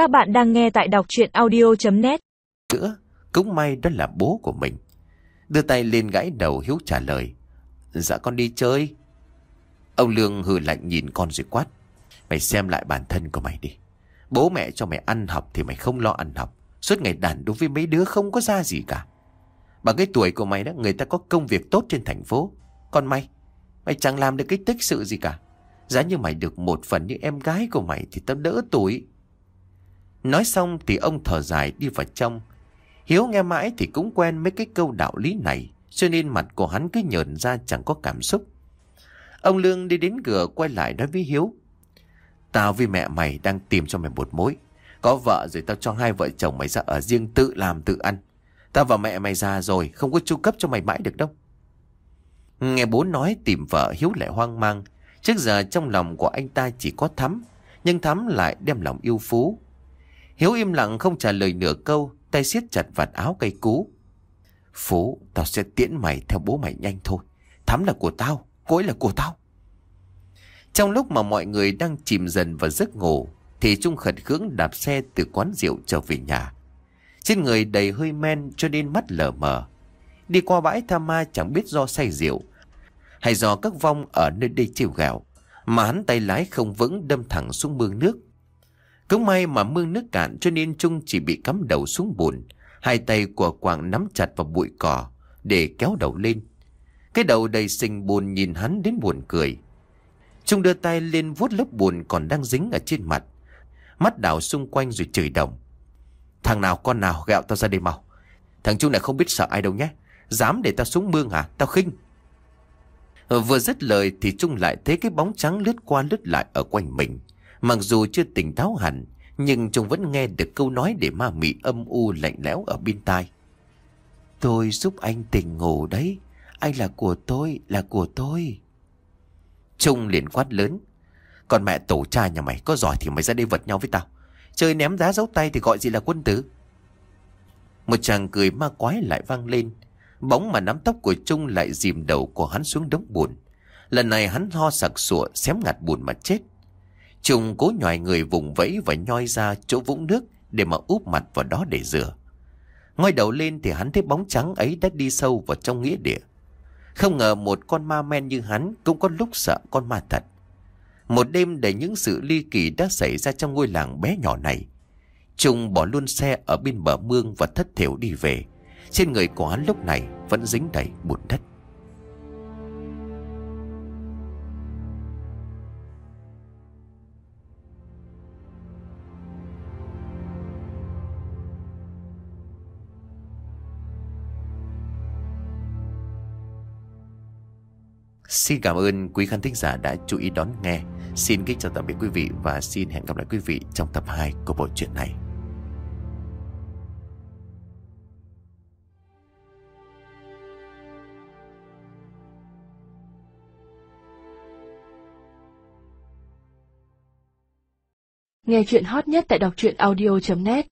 Các bạn đang nghe tại đọc chuyện audio.net Nữa, cũng may đó là bố của mình. Đưa tay lên gãi đầu Hiếu trả lời. Dạ con đi chơi. Ông Lương hừ lạnh nhìn con rồi quát. Mày xem lại bản thân của mày đi. Bố mẹ cho mày ăn học thì mày không lo ăn học. Suốt ngày đàn đối với mấy đứa không có ra gì cả. Bằng cái tuổi của mày đó, người ta có công việc tốt trên thành phố. Còn mày, mày chẳng làm được cái tích sự gì cả. Giá như mày được một phần như em gái của mày thì tao đỡ tuổi. Nói xong thì ông thở dài đi vào trong. Hiếu nghe mãi thì cũng quen mấy cái câu đạo lý này, cho nên mặt của hắn cứ nhợn ra chẳng có cảm xúc. Ông Lương đi đến cửa quay lại nói với Hiếu. Tao với mẹ mày đang tìm cho mày một mối. Có vợ rồi tao cho hai vợ chồng mày ra ở riêng tự làm tự ăn. Tao và mẹ mày già rồi, không có chu cấp cho mày mãi được đâu. Nghe bố nói tìm vợ Hiếu lại hoang mang. Trước giờ trong lòng của anh ta chỉ có Thắm, nhưng Thắm lại đem lòng yêu Phú. Hiếu im lặng không trả lời nửa câu, tay siết chặt vạt áo cây cú. Phú, tao sẽ tiễn mày theo bố mày nhanh thôi. Thắm là của tao, cô ấy là của tao. Trong lúc mà mọi người đang chìm dần vào giấc ngủ, thì Trung khẩn khưỡng đạp xe từ quán rượu trở về nhà. Trên người đầy hơi men cho nên mắt lờ mờ. Đi qua bãi tha ma chẳng biết do say rượu, hay do các vong ở nơi đây chiều gạo, mà hắn tay lái không vững đâm thẳng xuống mương nước cứ may mà mương nước cạn cho nên Trung chỉ bị cắm đầu xuống bùn, hai tay của Quảng nắm chặt vào bụi cỏ để kéo đầu lên. Cái đầu đầy sình bùn nhìn hắn đến buồn cười. Trung đưa tay lên vuốt lớp bùn còn đang dính ở trên mặt. Mắt đảo xung quanh rồi chửi đồng. Thằng nào con nào gạo tao ra đây mau. Thằng Trung này không biết sợ ai đâu nhé. Dám để tao xuống mương hả? Tao khinh. Vừa dứt lời thì Trung lại thấy cái bóng trắng lướt qua lướt lại ở quanh mình. Mặc dù chưa tỉnh táo hẳn, nhưng Trung vẫn nghe được câu nói để ma mị âm u lạnh lẽo ở bên tai. Tôi giúp anh tỉnh ngủ đấy. Anh là của tôi, là của tôi. Trung liền quát lớn. Còn mẹ tổ cha nhà mày có giỏi thì mày ra đây vật nhau với tao. Chơi ném đá giấu tay thì gọi gì là quân tử. Một chàng cười ma quái lại vang lên. Bóng mà nắm tóc của Trung lại dìm đầu của hắn xuống đống bùn. Lần này hắn ho sặc sụa xém ngạt bùn mà chết. Trung cố nhòi người vùng vẫy và nhoi ra chỗ vũng nước để mà úp mặt vào đó để rửa. Ngoi đầu lên thì hắn thấy bóng trắng ấy đã đi sâu vào trong nghĩa địa. Không ngờ một con ma men như hắn cũng có lúc sợ con ma thật. Một đêm đầy những sự ly kỳ đã xảy ra trong ngôi làng bé nhỏ này. Trung bỏ luôn xe ở bên bờ mương và thất thiểu đi về. Trên người của hắn lúc này vẫn dính đầy bùn đất. Xin cảm ơn quý khán thính giả đã chú ý đón nghe. Xin kính chào tạm biệt quý vị và xin hẹn gặp lại quý vị trong tập 2 của bộ truyện này. Nghe chuyện hot nhất tại đọc truyện audio.net